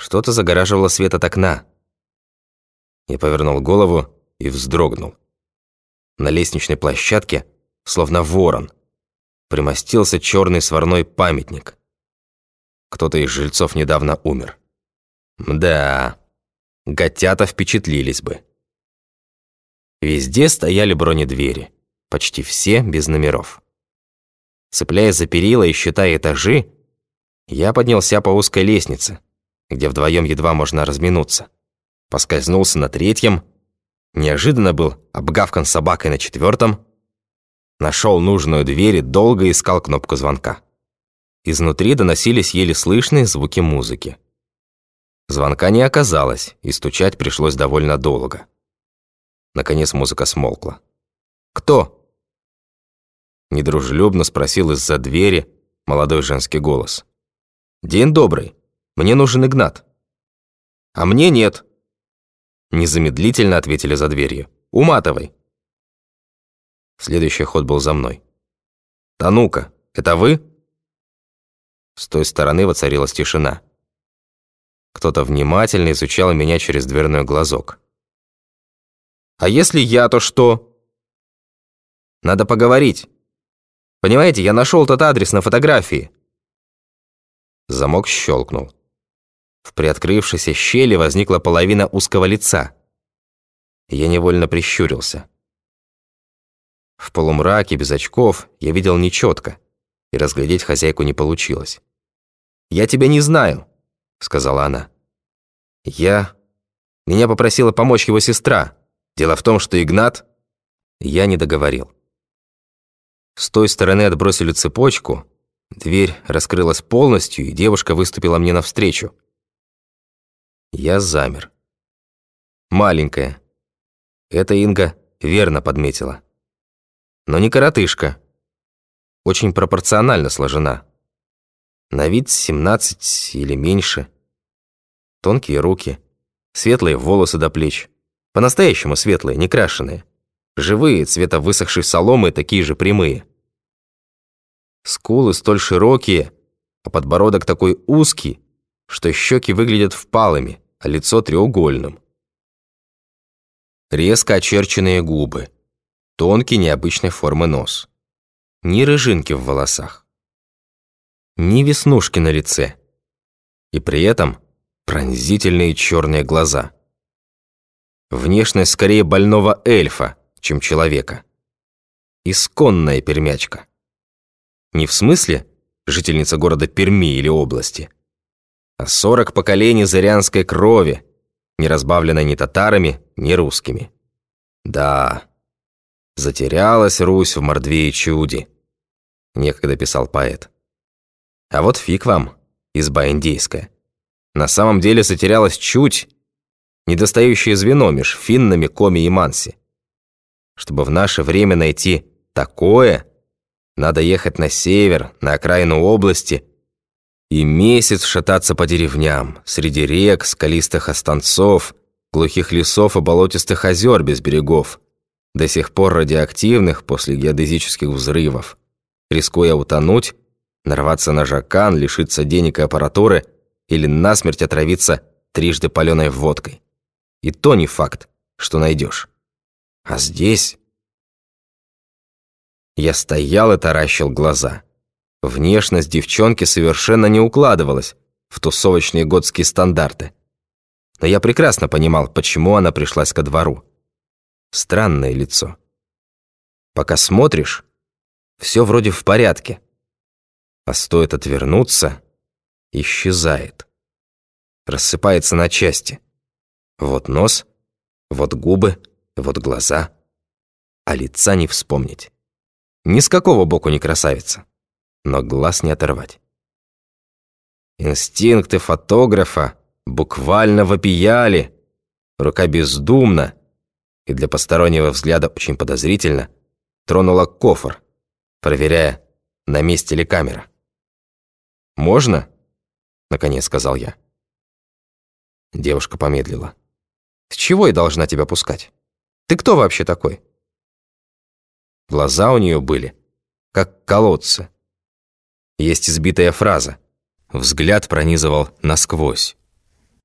Что-то загораживало свет от окна. Я повернул голову и вздрогнул. На лестничной площадке, словно ворон, примостился черный сварной памятник. Кто-то из жильцов недавно умер. Да, готята впечатлились бы. Везде стояли бронедвери, почти все без номеров. Цепляясь за перила и считая этажи, я поднялся по узкой лестнице, где вдвоем едва можно разминуться. Поскользнулся на третьем, неожиданно был обгавкан собакой на четвертом, нашел нужную дверь и долго искал кнопку звонка. Изнутри доносились еле слышные звуки музыки. Звонка не оказалось, и стучать пришлось довольно долго. Наконец музыка смолкла. «Кто?» Недружелюбно спросил из-за двери молодой женский голос. «День добрый. Мне нужен Игнат». «А мне нет». Незамедлительно ответили за дверью. «Уматывай». Следующий ход был за мной. «Танука, это вы?» С той стороны воцарилась тишина. Кто-то внимательно изучал меня через дверной глазок. «А если я, то что?» «Надо поговорить. Понимаете, я нашел тот адрес на фотографии». Замок щелкнул. В приоткрывшейся щели возникла половина узкого лица. Я невольно прищурился. В полумраке, без очков, я видел нечетко, и разглядеть хозяйку не получилось. «Я тебя не знаю», — сказала она. «Я...» Меня попросила помочь его сестра. Дело в том, что Игнат... Я не договорил. С той стороны отбросили цепочку, дверь раскрылась полностью, и девушка выступила мне навстречу. Я замер. Маленькая. Это Инга верно подметила. Но не коротышка. Очень пропорционально сложена. На вид 17 или меньше. Тонкие руки, светлые волосы до плеч. По-настоящему светлые, не крашеные. Живые, цвета высохшей соломы, такие же прямые. Скулы столь широкие, а подбородок такой узкий, что щеки выглядят впалыми, а лицо треугольным. Резко очерченные губы, тонкий необычной формы нос. Ни рыжинки в волосах, ни веснушки на лице. И при этом пронзительные черные глаза. Внешность скорее больного эльфа, чем человека. Исконная пермячка. Не в смысле жительница города Перми или области, а сорок поколений зырянской крови, не разбавленной ни татарами, ни русскими. Да, затерялась Русь в мордве и чуде, некогда писал поэт. А вот фиг вам, изба индейская. На самом деле затерялась чуть, недостающее звено меж финнами, коми и манси. Чтобы в наше время найти такое – надо ехать на север, на окраину области, и месяц шататься по деревням, среди рек, скалистых останцов, глухих лесов и болотистых озер без берегов, до сих пор радиоактивных после геодезических взрывов, рискуя утонуть, нарваться на жакан, лишиться денег и аппаратуры или насмерть отравиться трижды паленой водкой. И то не факт, что найдешь. А здесь... Я стоял и таращил глаза. Внешность девчонки совершенно не укладывалась в тусовочные готские стандарты. Но я прекрасно понимал, почему она пришлась ко двору. Странное лицо. Пока смотришь, все вроде в порядке. А стоит отвернуться, исчезает. Рассыпается на части. Вот нос, вот губы, вот глаза. А лица не вспомнить. Ни с какого боку не красавица, но глаз не оторвать. Инстинкты фотографа буквально вопияли. Рука бездумно и для постороннего взгляда очень подозрительно тронула кофр, проверяя, на месте ли камера. «Можно?» — наконец сказал я. Девушка помедлила. «С чего я должна тебя пускать? Ты кто вообще такой?» Глаза у нее были, как колодцы. Есть избитая фраза. Взгляд пронизывал насквозь.